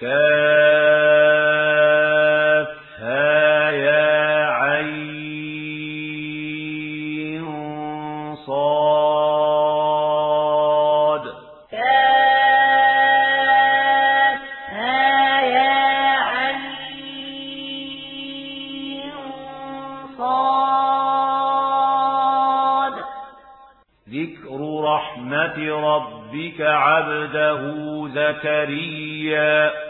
كافها يا عين صاد. ذكر رحمة ربك عبده زكريا.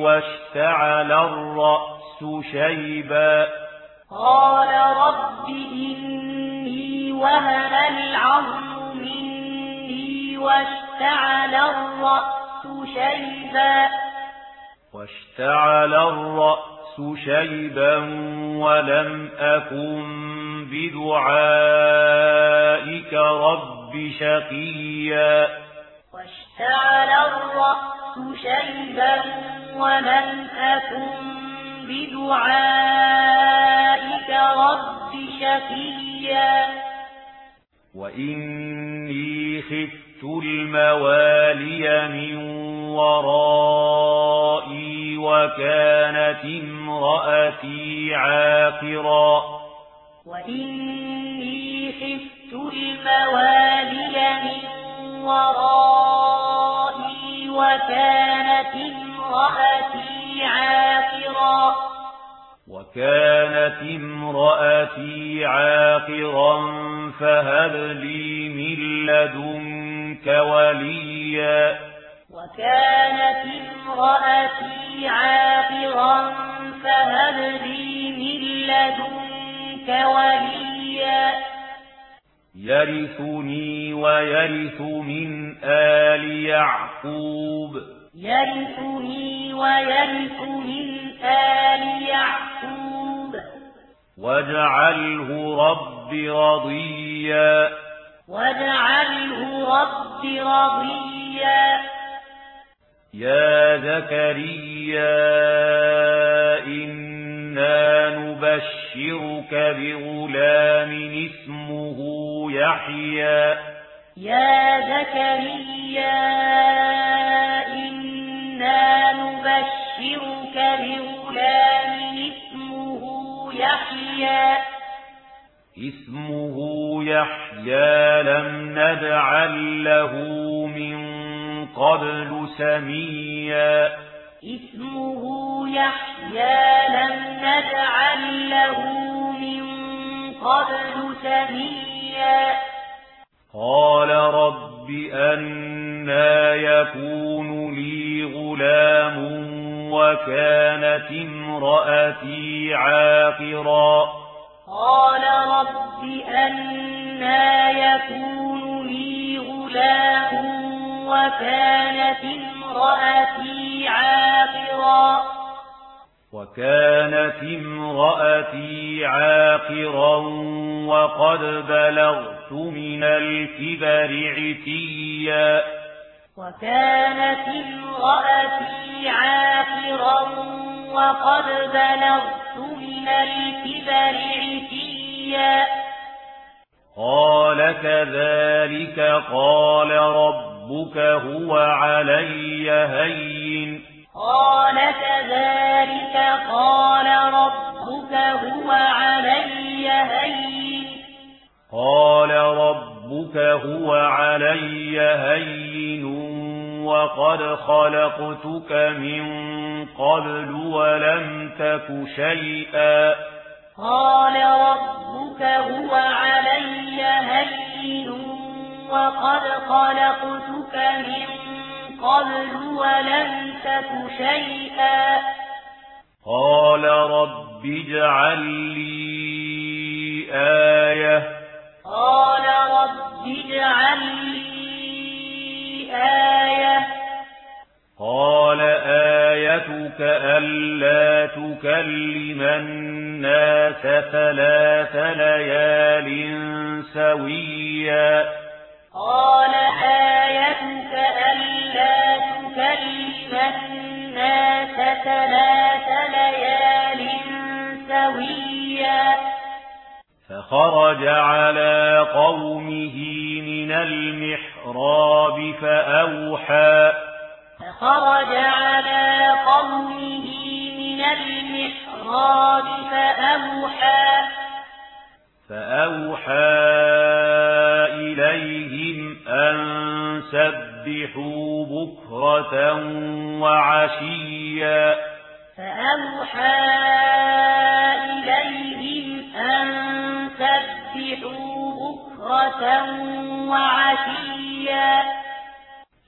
واشتعل الرأس شيبا. قال رب إني وهل العظم مني واشتعل الرأس شيبا. واشتعل الرأس شيبا ولم أكن بدعائك رب شقيا. واشتعل الرأس شيبا ولم أكن بدعائك رب شفيا وإني خفت الموالي من ورائي وكانت امرأتي عاقرا وإني خفت الموالي من ورائي وكانت امرأتي عاقرا فهب لي من لدنك وليا. وكانت امرأتي عاقرا فهب لي من لدنك وليا. يرثني ويرث من آل يعقوب. يرثني ويرث من آل يعقوب. واجعله رب رضيا واجعله رب رضيا يا زكريا إنا نبشرك بغلام اسمه يحيى يا زكريا إنا نبشرك بغلام يحيى. اسمه يحيى لم نجعل له من قبل سميا. اسمه يحيى لم نجعل له من قبل سميا. قال رب أنا يكون لي غلام وكانت امرأتي عاقرا. قال رب أنا يكون لي غلاه وكانت امرأتي عاقرا. وكانت امرأتي عاقرا وقد بلغت من الكبر عتيا. وكانت امرأتي عاقرا وكانت امرأتي عاقرا وقد بلغت من الكبر عتيا. قال كذلك قال ربك هو علي هين. قال كذلك قال ربك هو علي هين. قال ربك هو لقد خلقتك من قبل ولم تك شيئا قال ربك هو علي هين وقد خلقتك من قبل ولم تك شيئا قال رب اجعل لي آية قال رب اجعل لي أَلَّا تُكَلِّمَ النَّاسَ ثَلَاثَ لَيَالٍ سَوِيًّا. قَالَ آيَتُكَ أَلَّا تُكَلِّمَ النَّاسَ ثَلَاثَ لَيَالٍ سَوِيًّا. فَخَرَجَ عَلَى قَوْمِهِ مِنَ الْمِحْرَابِ فَأَوْحَى فخرج فرج على قومه من المحراب فأوحى فأوحى إليهم أن سبحوا بكرة وعشيا. فأوحى إليهم أن سبحوا بكرة وعشيا.